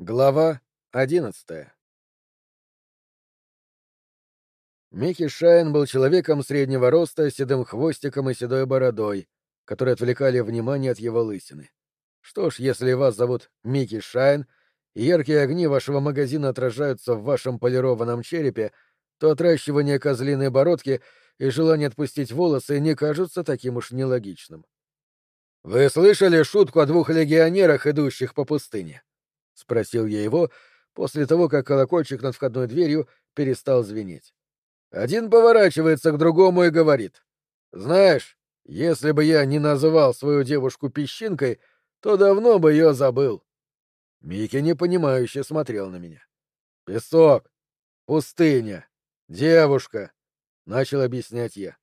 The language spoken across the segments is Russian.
Глава одиннадцатая Микки Шайн был человеком среднего роста седым хвостиком и седой бородой, которые отвлекали внимание от его лысины. Что ж, если вас зовут Микки Шайн, и яркие огни вашего магазина отражаются в вашем полированном черепе, то отращивание козлиной бородки и желание отпустить волосы не кажутся таким уж нелогичным. «Вы слышали шутку о двух легионерах, идущих по пустыне?» — спросил я его после того, как колокольчик над входной дверью перестал звенеть. Один поворачивается к другому и говорит. «Знаешь, если бы я не называл свою девушку песчинкой, то давно бы ее забыл». Микки непонимающе смотрел на меня. «Песок, пустыня, девушка», — начал объяснять я.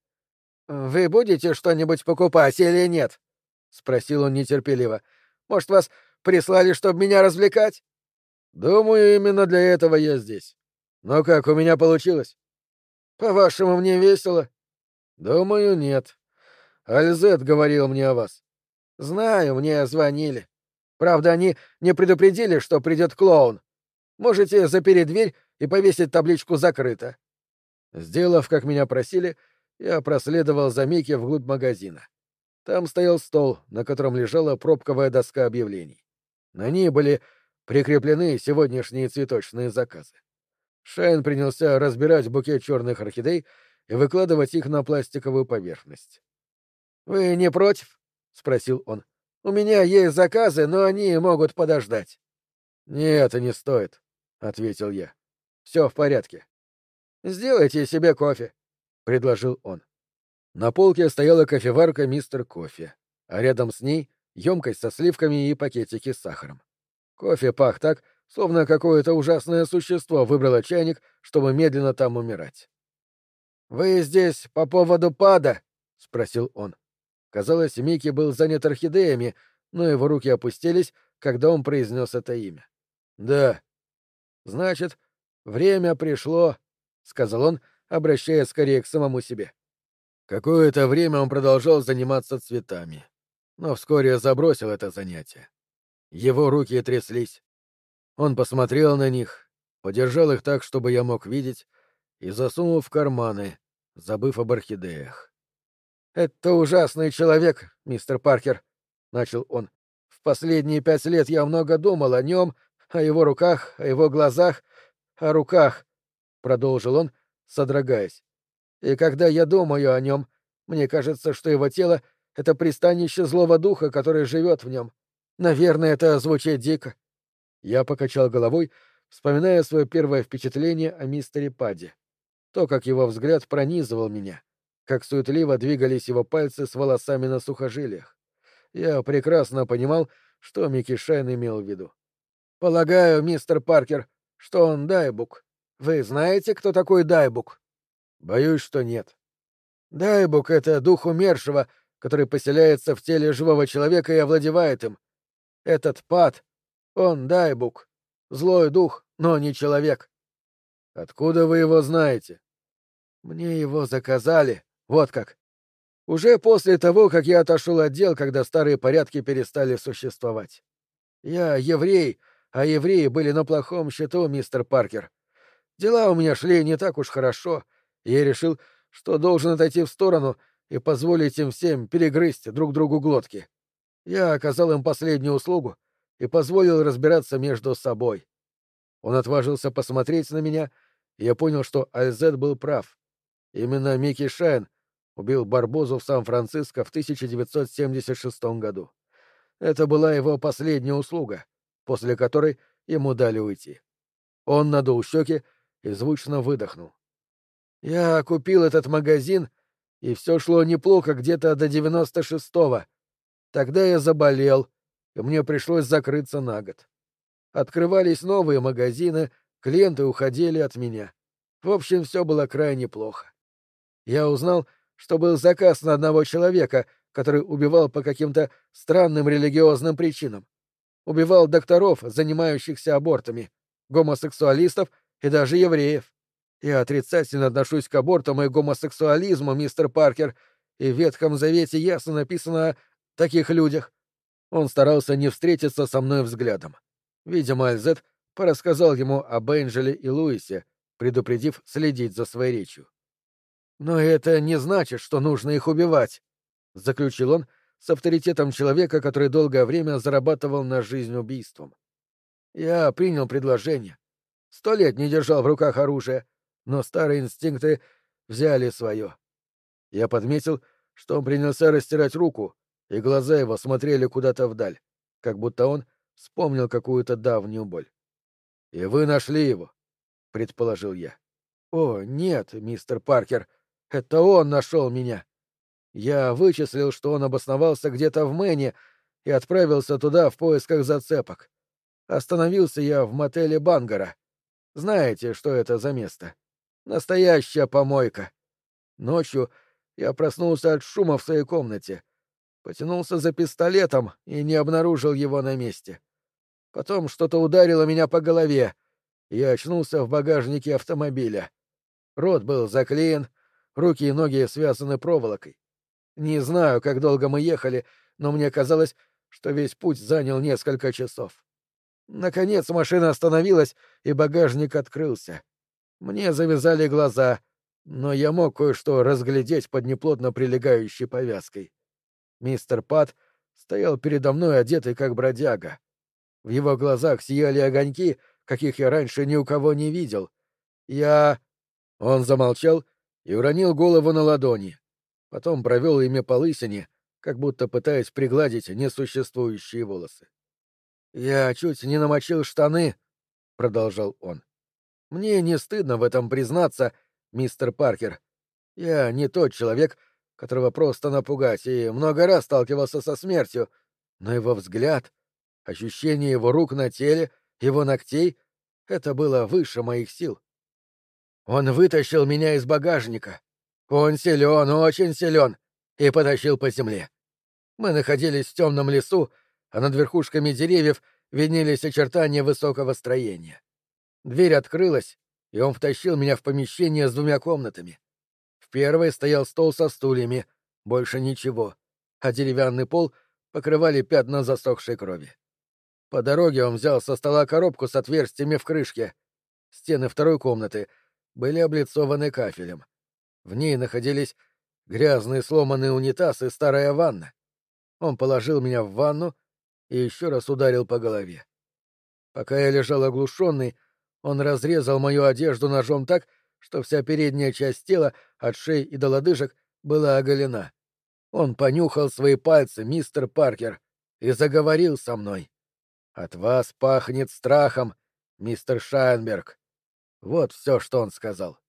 «Вы будете что-нибудь покупать или нет?» — спросил он нетерпеливо. «Может, вас Прислали, чтобы меня развлекать? Думаю, именно для этого я здесь. Но как, у меня получилось? По-вашему, мне весело? Думаю, нет. Альзет говорил мне о вас. Знаю, мне звонили. Правда, они не предупредили, что придет клоун. Можете запереть дверь и повесить табличку «Закрыто». Сделав, как меня просили, я проследовал за Микки вглубь магазина. Там стоял стол, на котором лежала пробковая доска объявлений. На ней были прикреплены сегодняшние цветочные заказы. Шайн принялся разбирать букет черных орхидей и выкладывать их на пластиковую поверхность. «Вы не против?» — спросил он. «У меня есть заказы, но они могут подождать». «Нет, не стоит», — ответил я. «Все в порядке». «Сделайте себе кофе», — предложил он. На полке стояла кофеварка «Мистер Кофе», а рядом с ней емкость со сливками и пакетики с сахаром. Кофе пах так, словно какое-то ужасное существо выбрало чайник, чтобы медленно там умирать. «Вы здесь по поводу пада?» — спросил он. Казалось, Микки был занят орхидеями, но его руки опустились, когда он произнес это имя. «Да». «Значит, время пришло», — сказал он, обращаясь скорее к самому себе. Какое-то время он продолжал заниматься цветами но вскоре забросил это занятие. Его руки тряслись. Он посмотрел на них, подержал их так, чтобы я мог видеть, и засунул в карманы, забыв об орхидеях. «Это ужасный человек, мистер Паркер», — начал он. «В последние пять лет я много думал о нем, о его руках, о его глазах, о руках», — продолжил он, содрогаясь. «И когда я думаю о нем, мне кажется, что его тело — это пристанище злого духа, который живет в нем. Наверное, это звучит дико. Я покачал головой, вспоминая свое первое впечатление о мистере Паде. То, как его взгляд пронизывал меня, как суетливо двигались его пальцы с волосами на сухожилиях. Я прекрасно понимал, что Микки Шайн имел в виду. «Полагаю, мистер Паркер, что он Дайбук. Вы знаете, кто такой Дайбук?» «Боюсь, что нет». «Дайбук — это дух умершего, который поселяется в теле живого человека и овладевает им. Этот пад, он дайбук, злой дух, но не человек. Откуда вы его знаете? Мне его заказали, вот как. Уже после того, как я отошел от дел, когда старые порядки перестали существовать. Я еврей, а евреи были на плохом счету, мистер Паркер. Дела у меня шли не так уж хорошо, я решил, что должен отойти в сторону — и позволить им всем перегрызть друг другу глотки. Я оказал им последнюю услугу и позволил разбираться между собой. Он отважился посмотреть на меня, и я понял, что Альзет был прав. Именно Микки Шайн убил Барбозу в Сан-Франциско в 1976 году. Это была его последняя услуга, после которой ему дали уйти. Он надул щеки и звучно выдохнул. «Я купил этот магазин и все шло неплохо где-то до девяносто шестого. Тогда я заболел, и мне пришлось закрыться на год. Открывались новые магазины, клиенты уходили от меня. В общем, все было крайне плохо. Я узнал, что был заказ на одного человека, который убивал по каким-то странным религиозным причинам. Убивал докторов, занимающихся абортами, гомосексуалистов и даже евреев. Я отрицательно отношусь к абортам и гомосексуализму, мистер Паркер, и в Ветхом Завете ясно написано о таких людях. Он старался не встретиться со мной взглядом. Видимо, Альзет порассказал ему об Энджеле и Луисе, предупредив следить за своей речью. «Но это не значит, что нужно их убивать», — заключил он с авторитетом человека, который долгое время зарабатывал на жизнь убийством. «Я принял предложение. Сто лет не держал в руках оружие, но старые инстинкты взяли свое. Я подметил, что он принялся растирать руку, и глаза его смотрели куда-то вдаль, как будто он вспомнил какую-то давнюю боль. «И вы нашли его?» — предположил я. «О, нет, мистер Паркер, это он нашел меня. Я вычислил, что он обосновался где-то в Мэне и отправился туда в поисках зацепок. Остановился я в мотеле Бангара. Знаете, что это за место? Настоящая помойка. Ночью я проснулся от шума в своей комнате. Потянулся за пистолетом и не обнаружил его на месте. Потом что-то ударило меня по голове. И я очнулся в багажнике автомобиля. Рот был заклеен, руки и ноги связаны проволокой. Не знаю, как долго мы ехали, но мне казалось, что весь путь занял несколько часов. Наконец машина остановилась, и багажник открылся. Мне завязали глаза, но я мог кое-что разглядеть под неплотно прилегающей повязкой. Мистер Пат стоял передо мной одетый как бродяга. В его глазах сияли огоньки, каких я раньше ни у кого не видел. Я... Он замолчал и уронил голову на ладони. Потом провел ими по лысине, как будто пытаясь пригладить несуществующие волосы. «Я чуть не намочил штаны», — продолжал он. «Мне не стыдно в этом признаться, мистер Паркер. Я не тот человек, которого просто напугать, и много раз сталкивался со смертью, но его взгляд, ощущение его рук на теле, его ногтей — это было выше моих сил. Он вытащил меня из багажника. Он силен, очень силен, и потащил по земле. Мы находились в темном лесу, а над верхушками деревьев виднелись очертания высокого строения. Дверь открылась, и он втащил меня в помещение с двумя комнатами. В первой стоял стол со стульями, больше ничего, а деревянный пол покрывали пятна засохшей крови. По дороге он взял со стола коробку с отверстиями в крышке. Стены второй комнаты — были облицованы кафелем. В ней находились грязный сломанный унитаз и старая ванна. Он положил меня в ванну и еще раз ударил по голове. Пока я лежал оглушенный, он разрезал мою одежду ножом так, что вся передняя часть тела, от шеи и до лодыжек, была оголена. Он понюхал свои пальцы, мистер Паркер, и заговорил со мной. «От вас пахнет страхом, мистер Шайнберг. Вот все, что он сказал.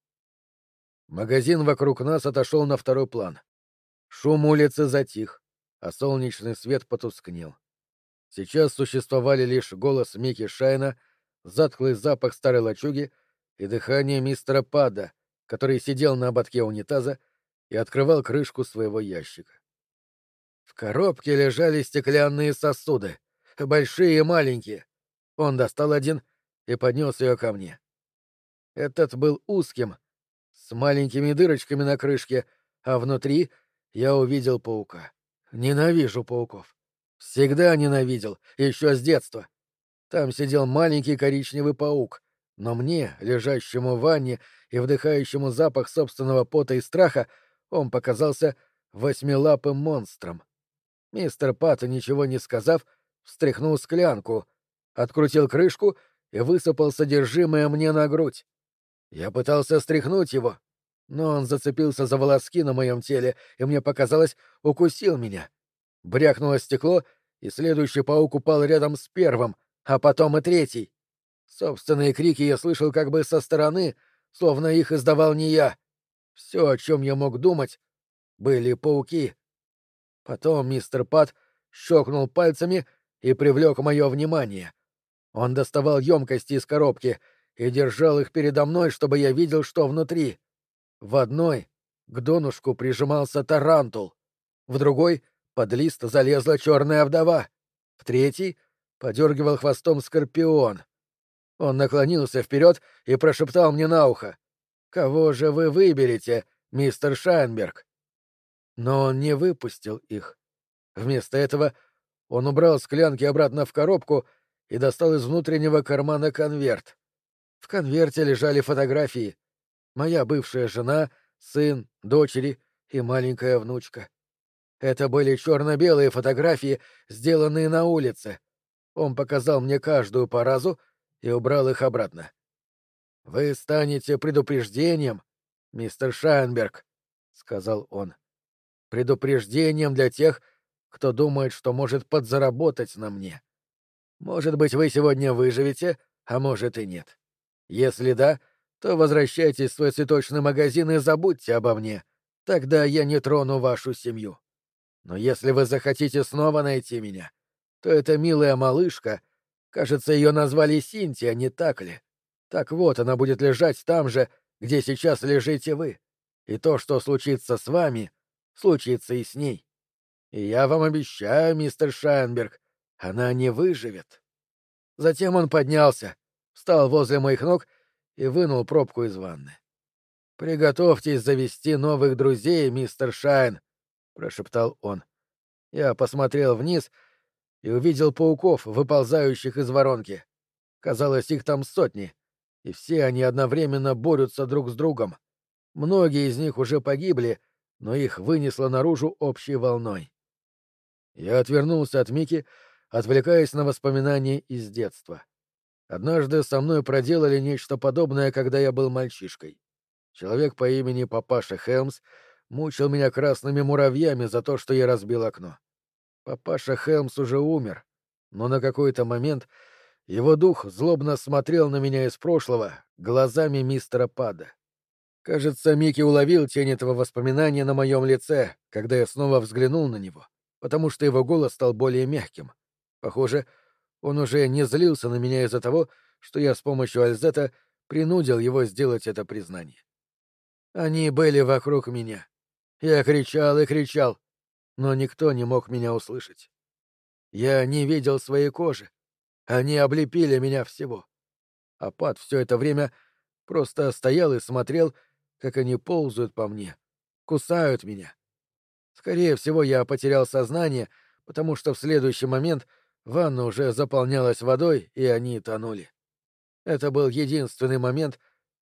Магазин вокруг нас отошел на второй план. Шум улицы затих, а солнечный свет потускнел. Сейчас существовали лишь голос Микки Шайна, затхлый запах старой лачуги и дыхание мистера Пада, который сидел на ободке унитаза и открывал крышку своего ящика. В коробке лежали стеклянные сосуды, большие и маленькие. Он достал один и поднес ее ко мне. Этот был узким, с маленькими дырочками на крышке, а внутри я увидел паука. Ненавижу пауков. Всегда ненавидел, еще с детства. Там сидел маленький коричневый паук, но мне, лежащему в ванне и вдыхающему запах собственного пота и страха, он показался восьмилапым монстром. Мистер Пат, ничего не сказав, встряхнул склянку, открутил крышку и высыпал содержимое мне на грудь. Я пытался стряхнуть его, но он зацепился за волоски на моем теле, и мне показалось, укусил меня. Брякнуло стекло, и следующий паук упал рядом с первым, а потом и третий. Собственные крики я слышал как бы со стороны, словно их издавал не я. Все, о чем я мог думать, были пауки. Потом мистер Пат щелкнул пальцами и привлек мое внимание. Он доставал емкости из коробки — и держал их передо мной, чтобы я видел, что внутри. В одной к донышку прижимался тарантул, в другой под лист залезла черная вдова, в третьей подергивал хвостом скорпион. Он наклонился вперед и прошептал мне на ухо. «Кого же вы выберете, мистер Шайнберг?» Но он не выпустил их. Вместо этого он убрал склянки обратно в коробку и достал из внутреннего кармана конверт. В конверте лежали фотографии. Моя бывшая жена, сын, дочери и маленькая внучка. Это были черно-белые фотографии, сделанные на улице. Он показал мне каждую по разу и убрал их обратно. «Вы станете предупреждением, мистер Шайнберг», — сказал он. «Предупреждением для тех, кто думает, что может подзаработать на мне. Может быть, вы сегодня выживете, а может и нет. Если да, то возвращайтесь в свой цветочный магазин и забудьте обо мне. Тогда я не трону вашу семью. Но если вы захотите снова найти меня, то эта милая малышка, кажется, ее назвали Синтия, не так ли? Так вот, она будет лежать там же, где сейчас лежите вы. И то, что случится с вами, случится и с ней. И я вам обещаю, мистер Шайнберг, она не выживет. Затем он поднялся, встал возле моих ног и вынул пробку из ванны. «Приготовьтесь завести новых друзей, мистер Шайн», — прошептал он. Я посмотрел вниз и увидел пауков, выползающих из воронки. Казалось, их там сотни, и все они одновременно борются друг с другом. Многие из них уже погибли, но их вынесло наружу общей волной. Я отвернулся от Мики, отвлекаясь на воспоминания из детства. Однажды со мной проделали нечто подобное, когда я был мальчишкой. Человек по имени Папаша Хелмс мучил меня красными муравьями за то, что я разбил окно. Папаша Хелмс уже умер, но на какой-то момент его дух злобно смотрел на меня из прошлого глазами мистера Пада. Кажется, Микки уловил тень этого воспоминания на моем лице, когда я снова взглянул на него, потому что его голос стал более мягким. Похоже, он уже не злился на меня из-за того, что я с помощью Альзета принудил его сделать это признание. Они были вокруг меня. Я кричал и кричал, но никто не мог меня услышать. Я не видел своей кожи. Они облепили меня всего. А Пат все это время просто стоял и смотрел, как они ползают по мне, кусают меня. Скорее всего, я потерял сознание, потому что в следующий момент ванна уже заполнялась водой, и они тонули. Это был единственный момент,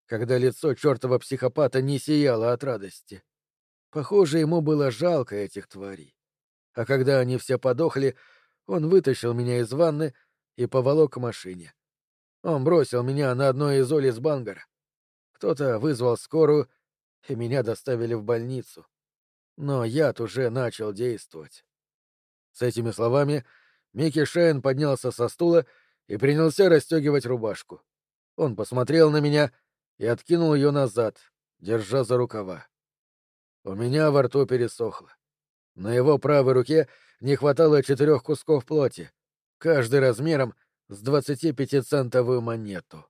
когда лицо чертова психопата не сияло от радости. Похоже, ему было жалко этих тварей. А когда они все подохли, он вытащил меня из ванны и поволок к машине. Он бросил меня на одной из улиц Бангара. Кто-то вызвал скорую, и меня доставили в больницу. Но яд уже начал действовать. С этими словами Микки Шейн поднялся со стула и принялся расстегивать рубашку. Он посмотрел на меня и откинул ее назад, держа за рукава. У меня во рту пересохло. На его правой руке не хватало четырех кусков плоти, каждый размером с 25-центовую монету.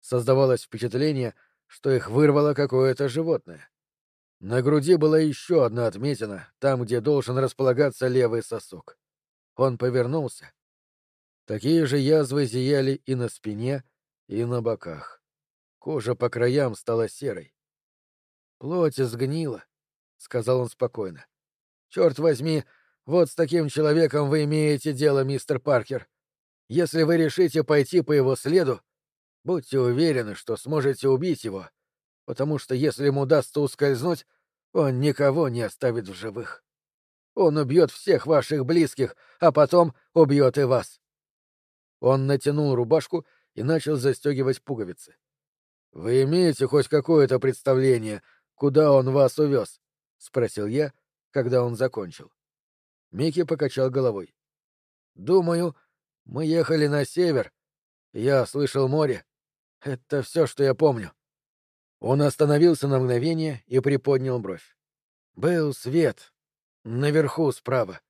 Создавалось впечатление, что их вырвало какое-то животное. На груди была еще одна отметина, там, где должен располагаться левый сосок. Он повернулся. Такие же язвы зияли и на спине, и на боках. Кожа по краям стала серой. «Плоть сгнила», — сказал он спокойно. «Черт возьми, вот с таким человеком вы имеете дело, мистер Паркер. Если вы решите пойти по его следу, будьте уверены, что сможете убить его, потому что если ему удастся ускользнуть, он никого не оставит в живых. Он убьет всех ваших близких, а потом убьет и вас. Он натянул рубашку и начал застегивать пуговицы. Вы имеете хоть какое-то представление, куда он вас увез? спросил я, когда он закончил. Микки покачал головой. Думаю, мы ехали на север. Я слышал море. Это все, что я помню. Он остановился на мгновение и приподнял бровь. Был свет. Наверху справа.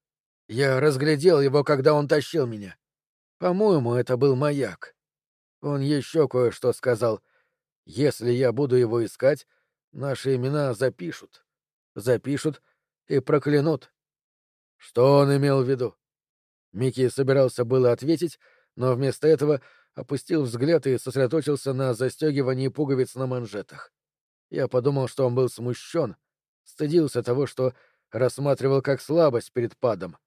Я разглядел его, когда он тащил меня. По-моему, это был маяк. Он еще кое-что сказал. Если я буду его искать, наши имена запишут. Запишут и проклянут. Что он имел в виду? Микки собирался было ответить, но вместо этого опустил взгляд и сосредоточился на застегивании пуговиц на манжетах. Я подумал, что он был смущен, стыдился того, что рассматривал как слабость перед падом,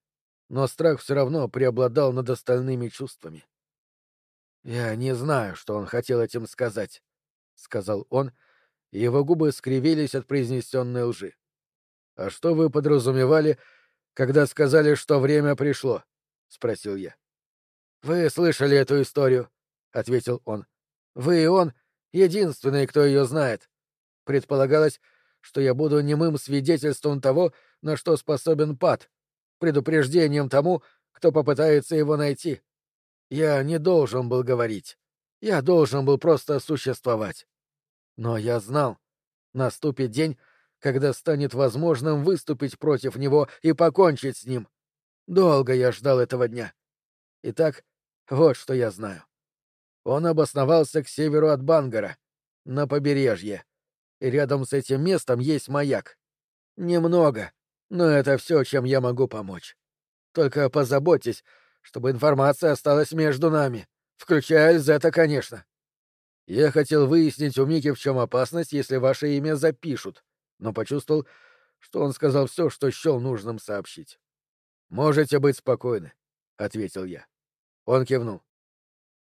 но страх все равно преобладал над остальными чувствами. Я не знаю, что он хотел этим сказать, сказал он, его губы скривились от произнесенной лжи. А что вы подразумевали, когда сказали, что время пришло? спросил я. Вы слышали эту историю, ответил он. Вы и он единственный, кто ее знает. Предполагалось, что я буду немым свидетельством того, на что способен Пат, предупреждением тому, кто попытается его найти. Я не должен был говорить. Я должен был просто существовать. Но я знал, наступит день, когда станет возможным выступить против него и покончить с ним. Долго я ждал этого дня. Итак, вот что я знаю. Он обосновался к северу от Бангара, на побережье. И рядом с этим местом есть маяк. Немного, но это все, чем я могу помочь. Только позаботьтесь, чтобы информация осталась между нами, включая Эльзета, конечно. Я хотел выяснить у Мики, в чем опасность, если ваше имя запишут, но почувствовал, что он сказал все, что счел нужным сообщить. «Можете быть спокойны», — ответил я. Он кивнул.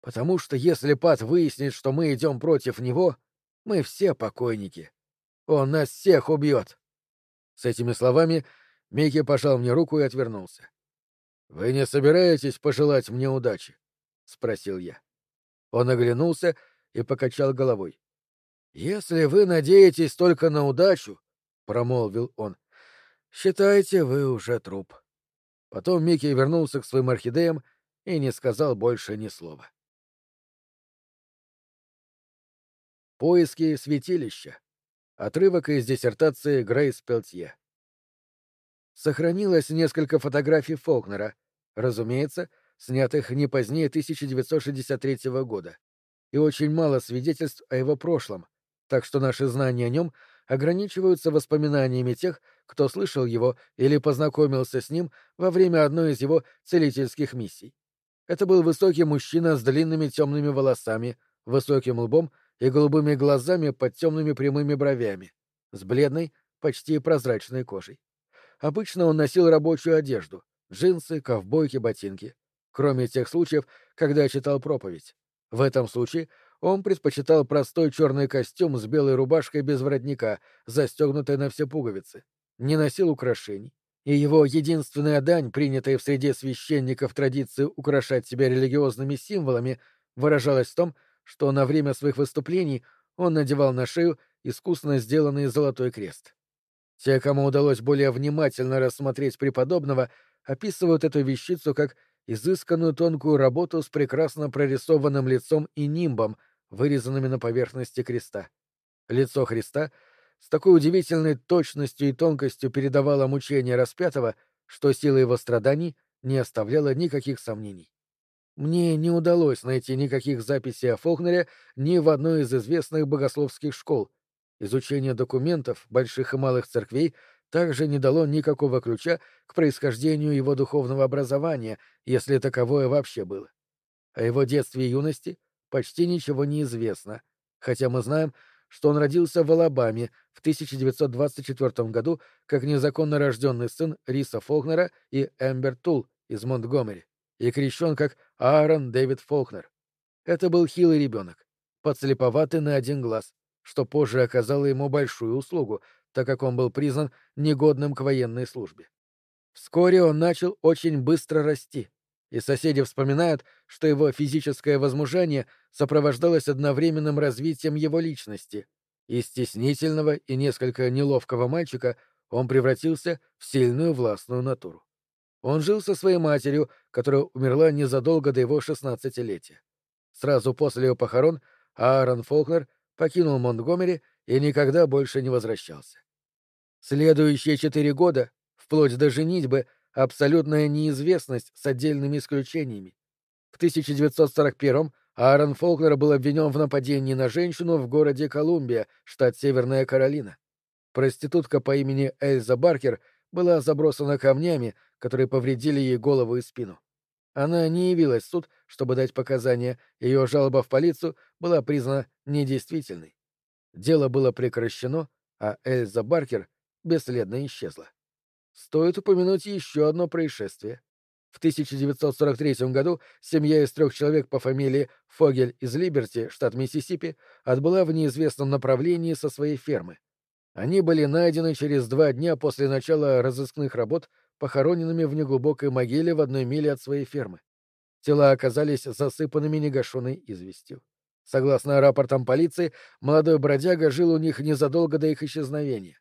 «Потому что если Пат выяснит, что мы идем против него, мы все покойники. Он нас всех убьет». С этими словами Микки пожал мне руку и отвернулся. «Вы не собираетесь пожелать мне удачи?» — спросил я. Он оглянулся и покачал головой. «Если вы надеетесь только на удачу, — промолвил он, — считайте, вы уже труп». Потом Микки вернулся к своим орхидеям и не сказал больше ни слова. Поиски святилища. Отрывок из диссертации Грейс Пелтье сохранилось несколько фотографий Фолкнера, разумеется, снятых не позднее 1963 года, и очень мало свидетельств о его прошлом, так что наши знания о нем ограничиваются воспоминаниями тех, кто слышал его или познакомился с ним во время одной из его целительских миссий. Это был высокий мужчина с длинными темными волосами, высоким лбом и голубыми глазами под темными прямыми бровями, с бледной, почти прозрачной кожей. Обычно он носил рабочую одежду — джинсы, ковбойки, ботинки. Кроме тех случаев, когда читал проповедь. В этом случае он предпочитал простой черный костюм с белой рубашкой без воротника, застегнутой на все пуговицы. Не носил украшений. И его единственная дань, принятая в среде священников традиции украшать себя религиозными символами, выражалась в том, что на время своих выступлений он надевал на шею искусно сделанный золотой крест. Те, кому удалось более внимательно рассмотреть преподобного, описывают эту вещицу как изысканную тонкую работу с прекрасно прорисованным лицом и нимбом, вырезанными на поверхности креста. Лицо Христа с такой удивительной точностью и тонкостью передавало мучение распятого, что сила его страданий не оставляла никаких сомнений. Мне не удалось найти никаких записей о Фолкнере ни в одной из известных богословских школ, Изучение документов больших и малых церквей также не дало никакого ключа к происхождению его духовного образования, если таковое вообще было. О его детстве и юности почти ничего не известно, хотя мы знаем, что он родился в Алабаме в 1924 году как незаконно рожденный сын Риса Фолкнера и Эмбер Тул из Монтгомери и крещен как Аарон Дэвид Фолкнер. Это был хилый ребенок, подслеповатый на один глаз, что позже оказало ему большую услугу, так как он был признан негодным к военной службе. Вскоре он начал очень быстро расти, и соседи вспоминают, что его физическое возмужание сопровождалось одновременным развитием его личности. Из стеснительного и несколько неловкого мальчика он превратился в сильную властную натуру. Он жил со своей матерью, которая умерла незадолго до его шестнадцатилетия. Сразу после ее похорон Аарон Фолкнер покинул Монтгомери и никогда больше не возвращался. Следующие четыре года, вплоть до женитьбы, абсолютная неизвестность с отдельными исключениями. В 1941-м Аарон Фолкнер был обвинен в нападении на женщину в городе Колумбия, штат Северная Каролина. Проститутка по имени Эльза Баркер была забросана камнями, которые повредили ей голову и спину. Она не явилась в суд, чтобы дать показания, ее жалоба в полицию была признана недействительной. Дело было прекращено, а Эльза Баркер бесследно исчезла. Стоит упомянуть еще одно происшествие. В 1943 году семья из трех человек по фамилии Фогель из Либерти, штат Миссисипи, отбыла в неизвестном направлении со своей фермы. Они были найдены через два дня после начала разыскных работ, похороненными в неглубокой могиле в одной миле от своей фермы. Тела оказались засыпанными негашенной известью. Согласно рапортам полиции, молодой бродяга жил у них незадолго до их исчезновения.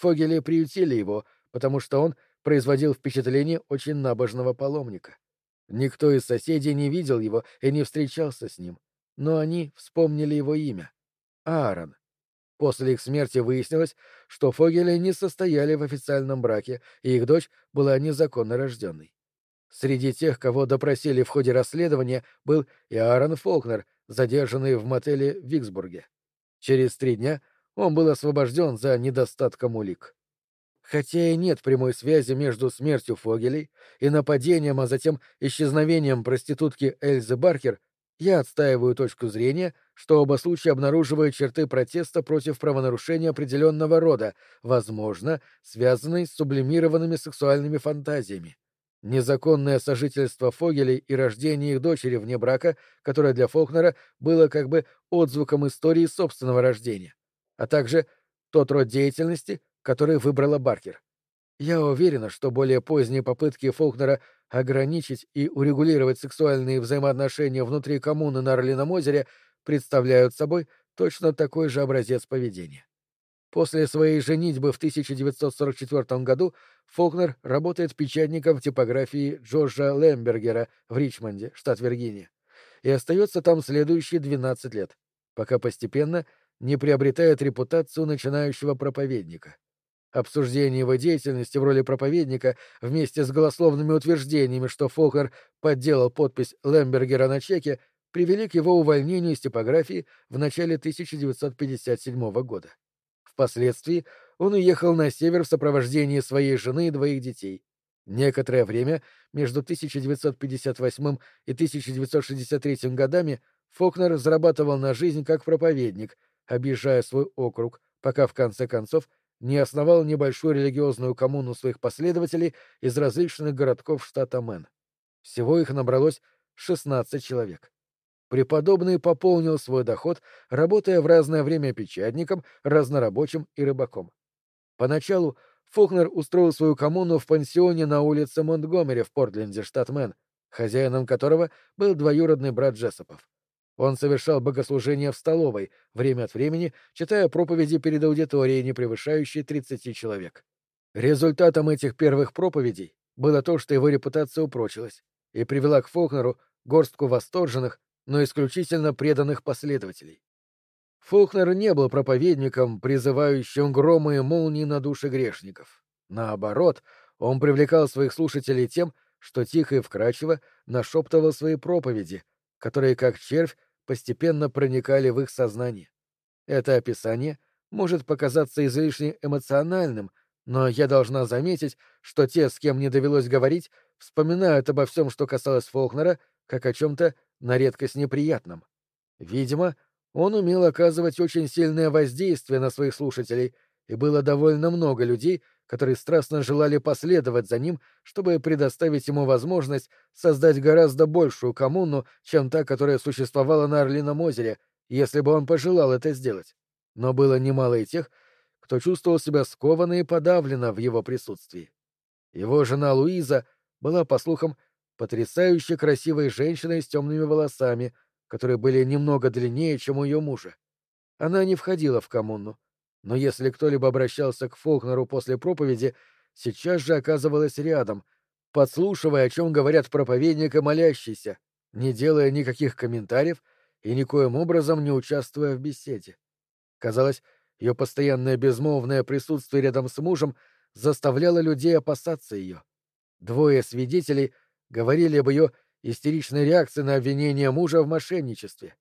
Фогели приютили его, потому что он производил впечатление очень набожного паломника. Никто из соседей не видел его и не встречался с ним, но они вспомнили его имя — Аарон. После их смерти выяснилось, что Фогели не состояли в официальном браке, и их дочь была незаконно рожденной. Среди тех, кого допросили в ходе расследования, был и Аарон Фолкнер, задержанный в мотеле в Виксбурге. Через три дня он был освобожден за недостатком улик. Хотя и нет прямой связи между смертью Фогелей и нападением, а затем исчезновением проститутки Эльзы Баркер, я отстаиваю точку зрения, что оба случая обнаруживают черты протеста против правонарушения определенного рода, возможно, связанной с сублимированными сексуальными фантазиями. Незаконное сожительство Фогелей и рождение их дочери вне брака, которое для Фолкнера было как бы отзвуком истории собственного рождения, а также тот род деятельности, который выбрала Баркер. Я уверена, что более поздние попытки Фолкнера ограничить и урегулировать сексуальные взаимоотношения внутри коммуны на Орлином озере представляют собой точно такой же образец поведения. После своей женитьбы в 1944 году Фолкнер работает печатником в типографии Джорджа Лембергера в Ричмонде, штат Виргиния, и остается там следующие 12 лет, пока постепенно не приобретает репутацию начинающего проповедника. Обсуждение его деятельности в роли проповедника вместе с голословными утверждениями, что Фолкнер подделал подпись Лембергера на чеке, привели к его увольнению из типографии в начале 1957 года. Впоследствии он уехал на север в сопровождении своей жены и двоих детей. Некоторое время, между 1958 и 1963 годами, Фокнер зарабатывал на жизнь как проповедник, объезжая свой округ, пока в конце концов не основал небольшую религиозную коммуну своих последователей из различных городков штата Мэн. Всего их набралось 16 человек. Преподобный пополнил свой доход, работая в разное время печатником, разнорабочим и рыбаком. Поначалу Фолкнер устроил свою коммуну в пансионе на улице Монтгомери в Портленде, штат Мэн, хозяином которого был двоюродный брат Джессопов. Он совершал богослужение в столовой, время от времени читая проповеди перед аудиторией, не превышающей 30 человек. Результатом этих первых проповедей было то, что его репутация упрочилась и привела к Фолкнеру горстку восторженных, но исключительно преданных последователей. Фолкнер не был проповедником, призывающим громы и молнии на души грешников. Наоборот, он привлекал своих слушателей тем, что тихо и вкрадчиво нашептывал свои проповеди, которые, как червь, постепенно проникали в их сознание. Это описание может показаться излишне эмоциональным, но я должна заметить, что те, с кем не довелось говорить, вспоминают обо всем, что касалось Фолкнера, как о чем-то на редкость неприятном. Видимо, он умел оказывать очень сильное воздействие на своих слушателей, и было довольно много людей, которые страстно желали последовать за ним, чтобы предоставить ему возможность создать гораздо большую коммуну, чем та, которая существовала на Орлином озере, если бы он пожелал это сделать. Но было немало и тех, кто чувствовал себя скованно и подавленно в его присутствии. Его жена Луиза была, по слухам, потрясающе красивой женщиной с темными волосами, которые были немного длиннее, чем у ее мужа. Она не входила в коммуну, но если кто-либо обращался к Фолкнеру после проповеди, сейчас же оказывалась рядом, подслушивая, о чем говорят проповедник и молящийся, не делая никаких комментариев и никоим образом не участвуя в беседе. Казалось, ее постоянное безмолвное присутствие рядом с мужем заставляло людей опасаться ее. Двое свидетелей — говорили об ее истеричной реакции на обвинение мужа в мошенничестве.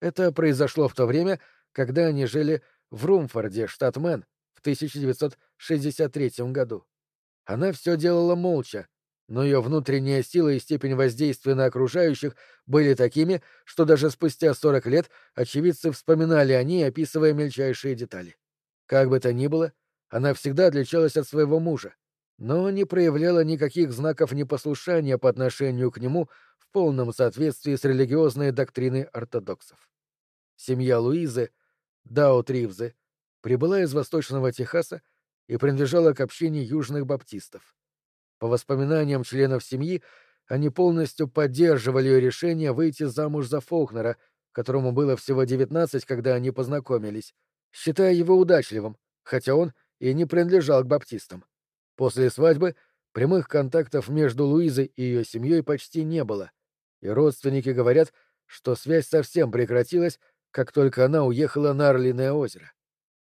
Это произошло в то время, когда они жили в Румфорде, штат Мэн, в 1963 году. Она все делала молча, но ее внутренняя сила и степень воздействия на окружающих были такими, что даже спустя 40 лет очевидцы вспоминали о ней, описывая мельчайшие детали. Как бы то ни было, она всегда отличалась от своего мужа, но не проявляла никаких знаков непослушания по отношению к нему в полном соответствии с религиозной доктриной ортодоксов. Семья Луизы, Дао Тривзы, прибыла из Восточного Техаса и принадлежала к общине южных баптистов. По воспоминаниям членов семьи, они полностью поддерживали ее решение выйти замуж за Фолкнера, которому было всего девятнадцать, когда они познакомились, считая его удачливым, хотя он и не принадлежал к баптистам. После свадьбы прямых контактов между Луизой и ее семьей почти не было, и родственники говорят, что связь совсем прекратилась, как только она уехала на Орлиное озеро.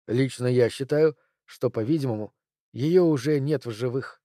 Лично я считаю, что, по-видимому, ее уже нет в живых.